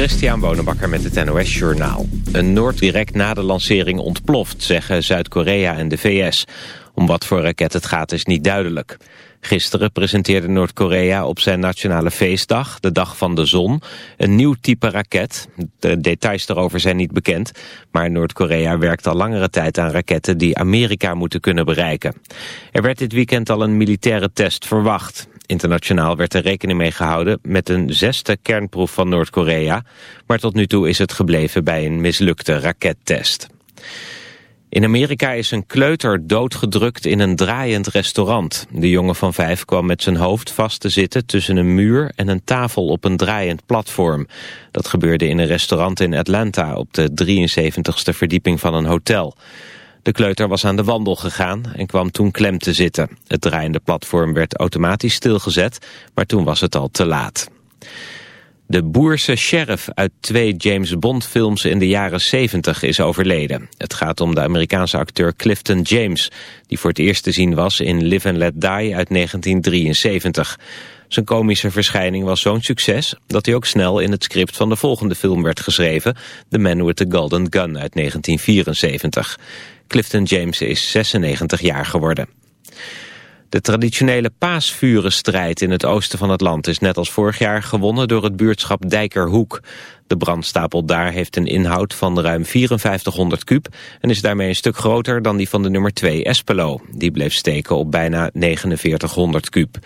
Christian Bonenbakker met het NOS Journaal. Een Noord direct na de lancering ontploft, zeggen Zuid-Korea en de VS. Om wat voor raket het gaat is niet duidelijk. Gisteren presenteerde Noord-Korea op zijn nationale feestdag, de Dag van de Zon, een nieuw type raket. De details daarover zijn niet bekend, maar Noord-Korea werkt al langere tijd aan raketten die Amerika moeten kunnen bereiken. Er werd dit weekend al een militaire test verwacht. Internationaal werd er rekening mee gehouden met een zesde kernproef van Noord-Korea, maar tot nu toe is het gebleven bij een mislukte rakettest. In Amerika is een kleuter doodgedrukt in een draaiend restaurant. De jongen van vijf kwam met zijn hoofd vast te zitten tussen een muur en een tafel op een draaiend platform. Dat gebeurde in een restaurant in Atlanta op de 73ste verdieping van een hotel. De kleuter was aan de wandel gegaan en kwam toen klem te zitten. Het draaiende platform werd automatisch stilgezet, maar toen was het al te laat. De boerse sheriff uit twee James Bond films in de jaren 70 is overleden. Het gaat om de Amerikaanse acteur Clifton James, die voor het eerst te zien was in Live and Let Die uit 1973. Zijn komische verschijning was zo'n succes dat hij ook snel in het script van de volgende film werd geschreven, The Man with the Golden Gun uit 1974. Clifton James is 96 jaar geworden. De traditionele paasvurenstrijd in het oosten van het land is net als vorig jaar gewonnen door het buurtschap Dijkerhoek. De brandstapel daar heeft een inhoud van ruim 5400 kuub en is daarmee een stuk groter dan die van de nummer 2 Espelo. Die bleef steken op bijna 4900 kuub.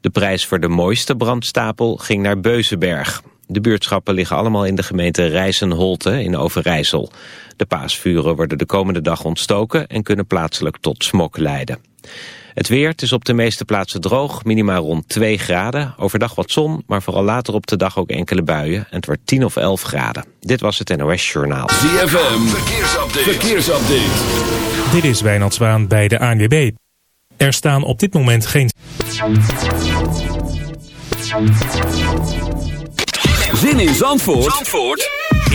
De prijs voor de mooiste brandstapel ging naar Beuzenberg. De buurtschappen liggen allemaal in de gemeente Rijsenholte in Overijssel. De paasvuren worden de komende dag ontstoken en kunnen plaatselijk tot smok leiden. Het weer, het is op de meeste plaatsen droog, minimaal rond 2 graden. Overdag wat zon, maar vooral later op de dag ook enkele buien. En het wordt 10 of 11 graden. Dit was het NOS Journaal. ZFM, verkeersupdate. verkeersupdate. Dit is Wijnald Zwaan bij de ANWB. Er staan op dit moment geen... Zin in Zandvoort, Zandvoort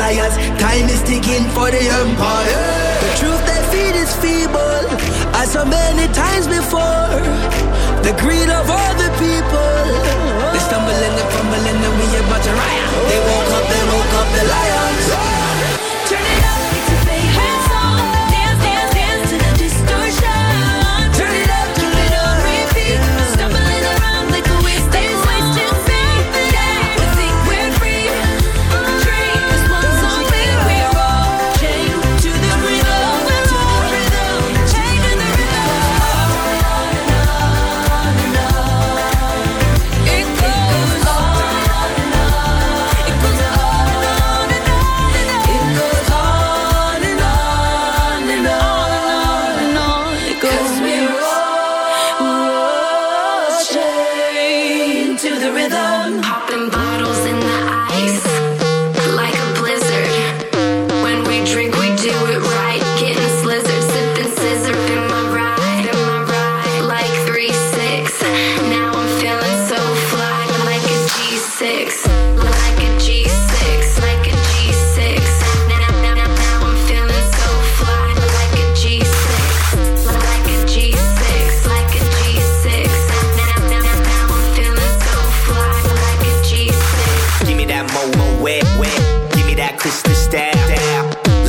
High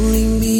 only me.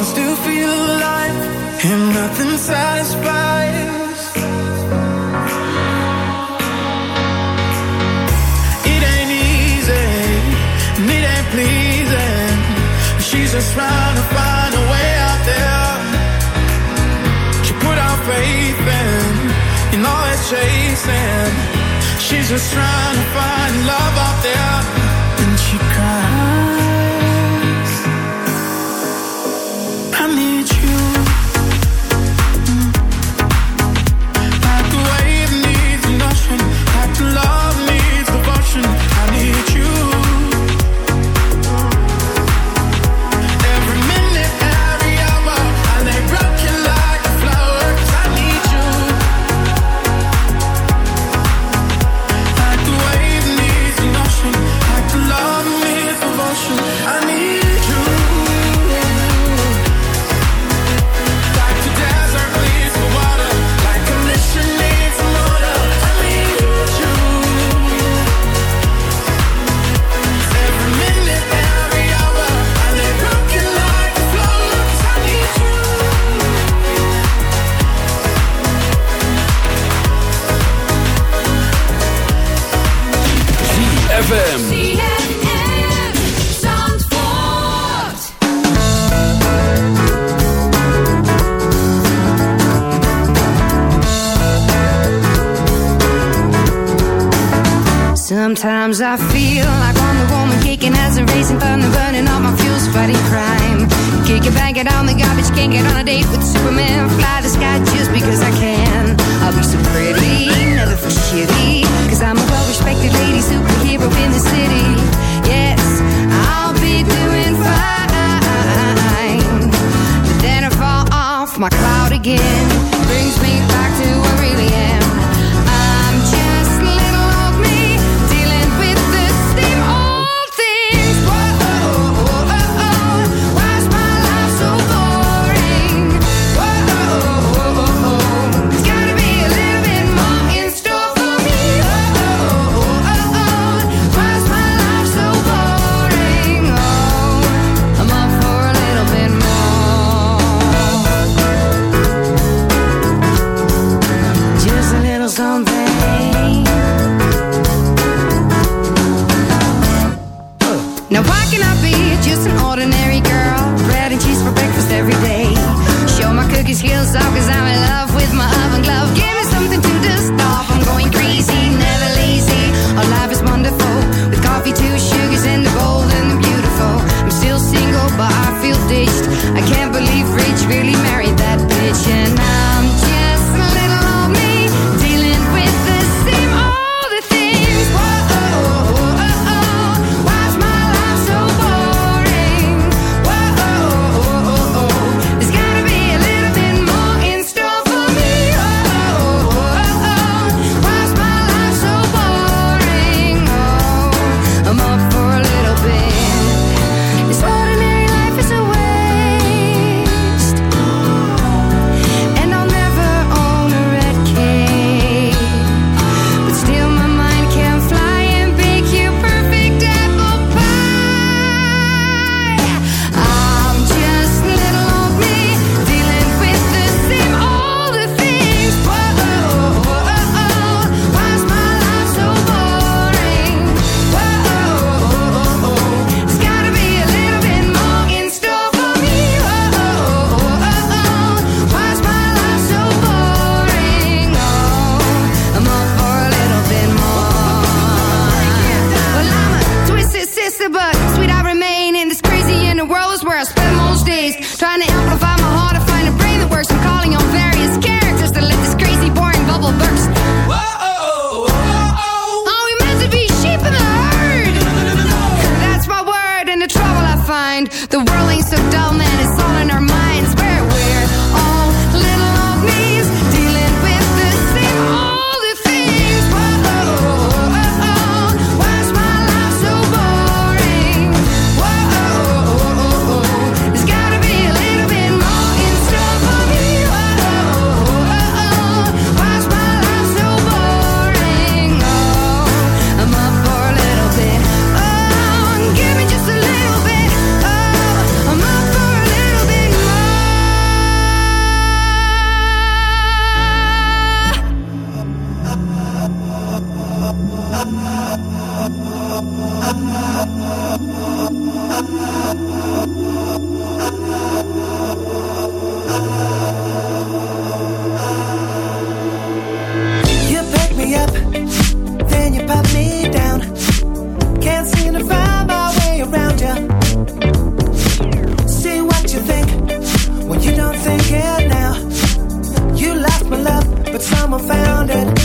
wants feel alive, and nothing satisfies. It ain't easy, and it ain't pleasing. She's just trying to find way out there. She put faith in, all chasing. She's just trying to find love out there. Sometimes I feel like I'm the woman kicking as a racing thunder, burning all my fuels, fighting crime. Kick it, bang it on the garbage, can't get on a date with Superman, fly the sky. There's always the sun.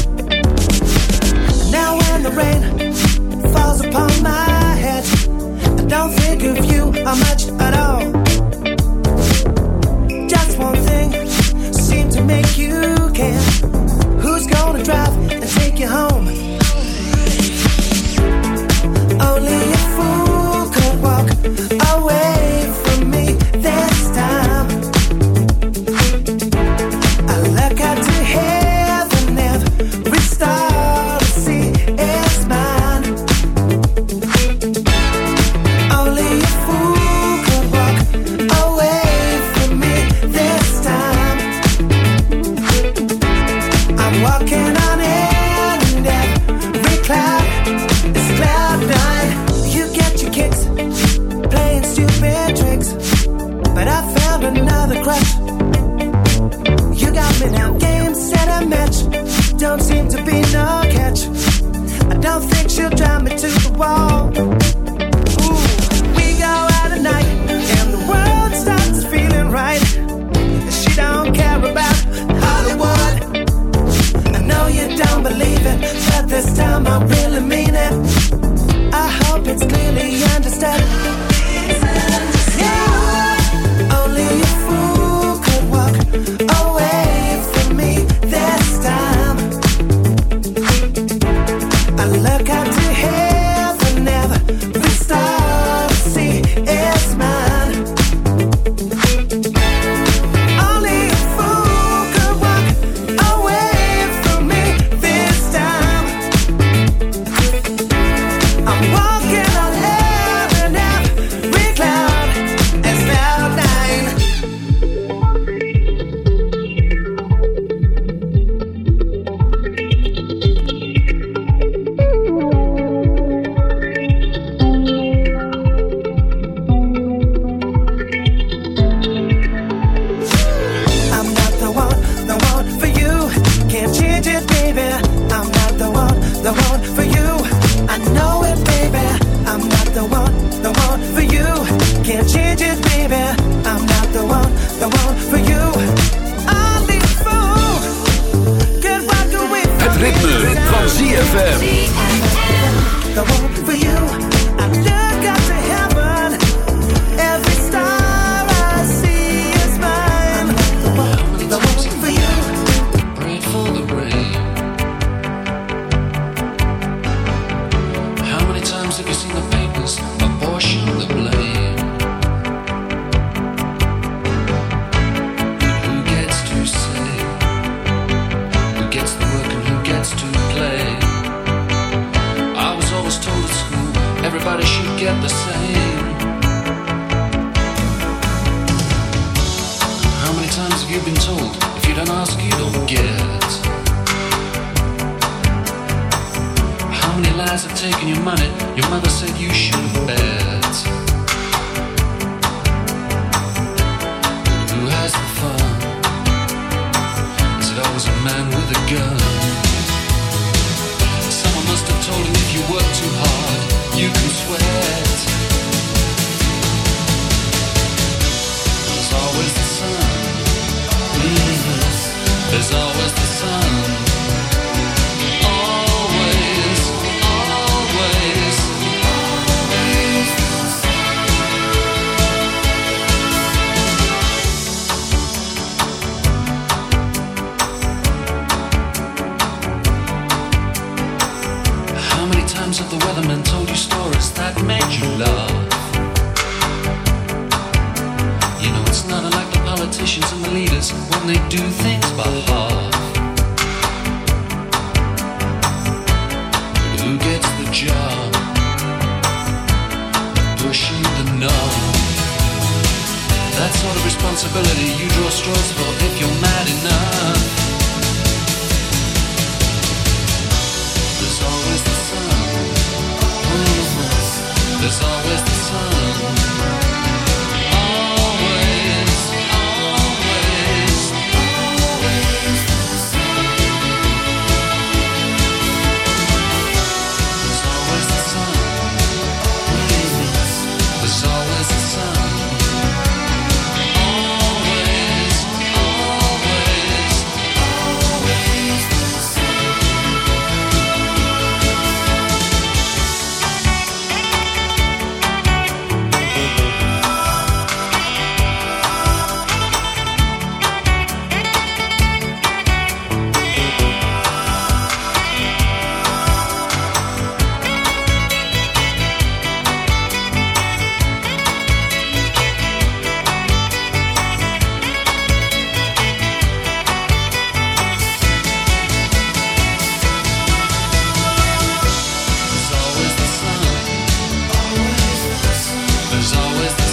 there's always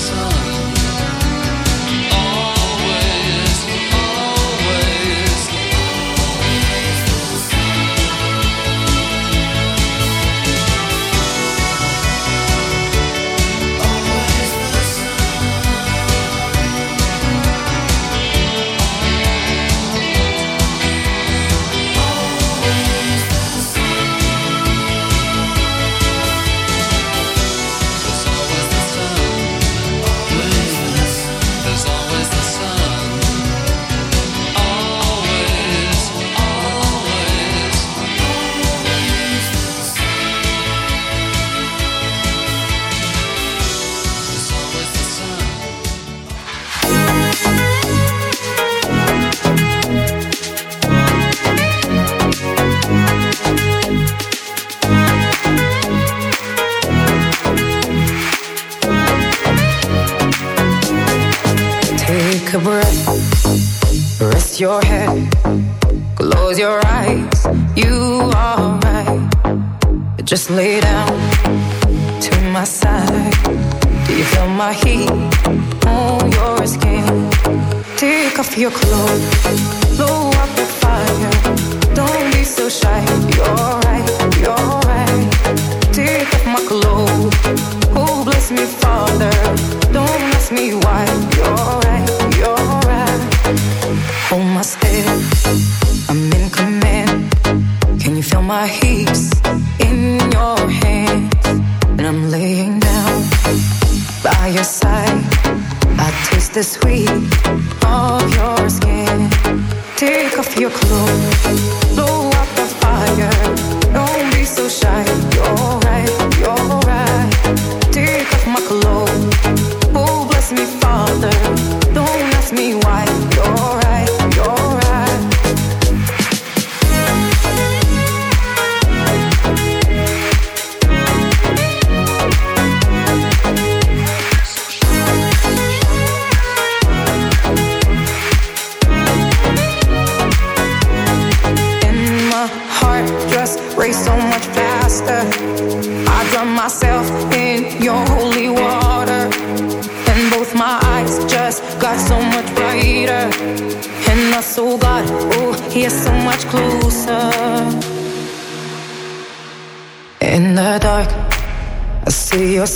take off your clothes.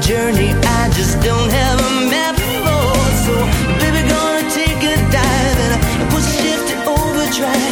Journey I just don't have a map for. So, baby, gonna take a dive and to overdrive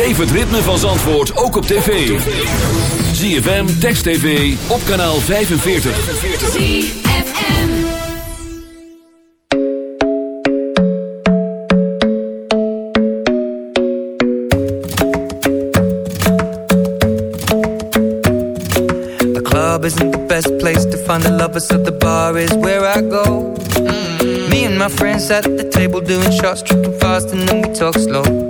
Beleef ritme van Zandvoort ook op tv. ZFM, Text TV, op kanaal 45. The club isn't the best place to find the lovers, so the bar is where I go. Me and my friends at the table doing shots, tripping fast, and then we talk slow.